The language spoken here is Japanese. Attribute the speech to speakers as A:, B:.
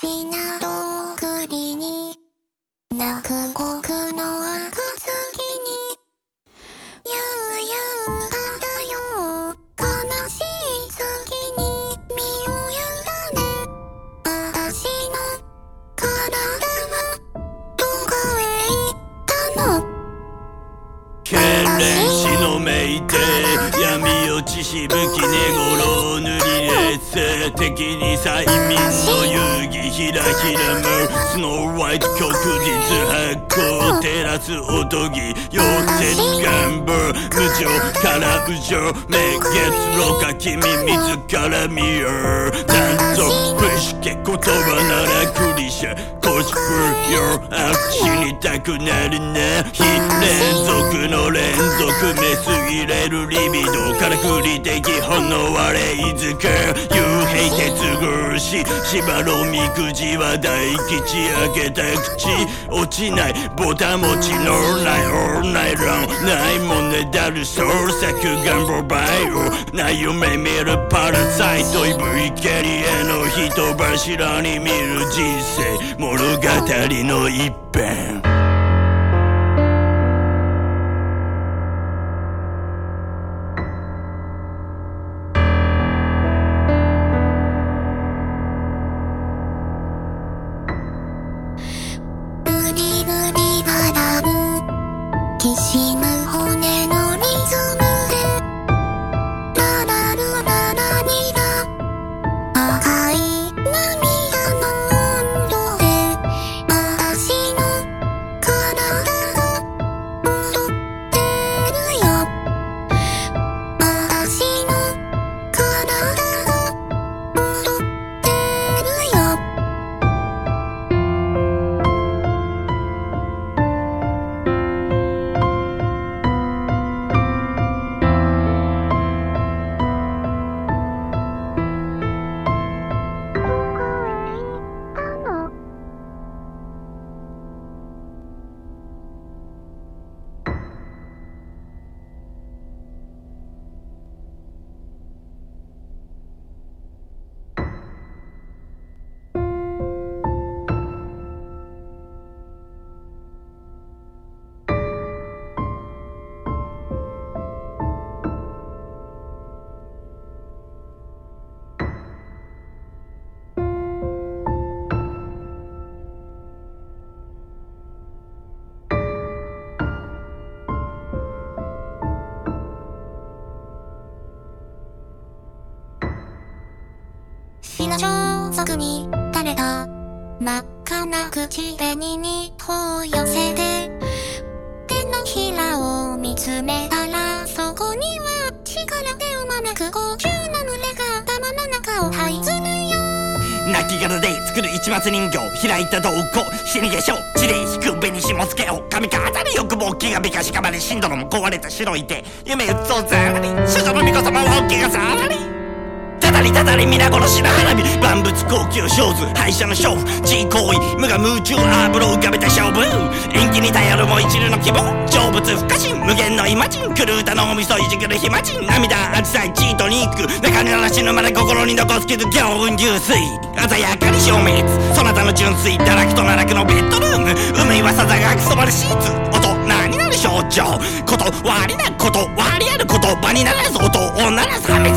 A: しなどくりに。泣く僕の赤月に。ゆうゆうだよ。悲しい月に。身を委ね。私の体。の
B: めいて闇落ちしぶき寝頃塗り劣勢敵に催眠の遊戯ひらひらむ。スノーワイト旭日発光照らすおとぎ溶接願望無情から無情明月ろ過君自ら見よなんと不しけ言葉ならクリシェコスプル your out 死にたくなるな非連続の連続目すぎれるリビドからくり的炎はレイズか幽閉鉄格子芝のみくじは大吉開けた口。落ちないボタン持ち乗らない all night long ないもんねだる創作願望バイオな夢見るパラサイトいぶいけりへの人柱に見る人生。物語の一編。
A: リシナ装束に垂れた真っ赤な口紅に頬を寄せて手のひらを見つめたらそこには力で生まなく高級な群れが頭の中を這いずるよ。
C: 泣き殻で作る市松人形開いた瞳孔死に化粧地で引く紅しもつけを髪飾り欲望気が美化しかまれシンドロム壊れた白い手夢うつをざらり主女の巫女様はお気がさらり。たりたたり皆殺しの花火万物高級小図敗者の勝負地位行為無我夢中アーブロ浮かべた勝負延期に頼るも一流の希望成仏不可侵無限のイマジン狂うたのおみそいじくる暇人涙あじさいチートに行く中にら死ぬまで心に残す傷強運流水鮮やかに消滅そなたの純粋堕落と奈落のベッドルーム海はさざがくそばるシーツ音何なる象徴断りな断りある言葉にならず音をならず破滅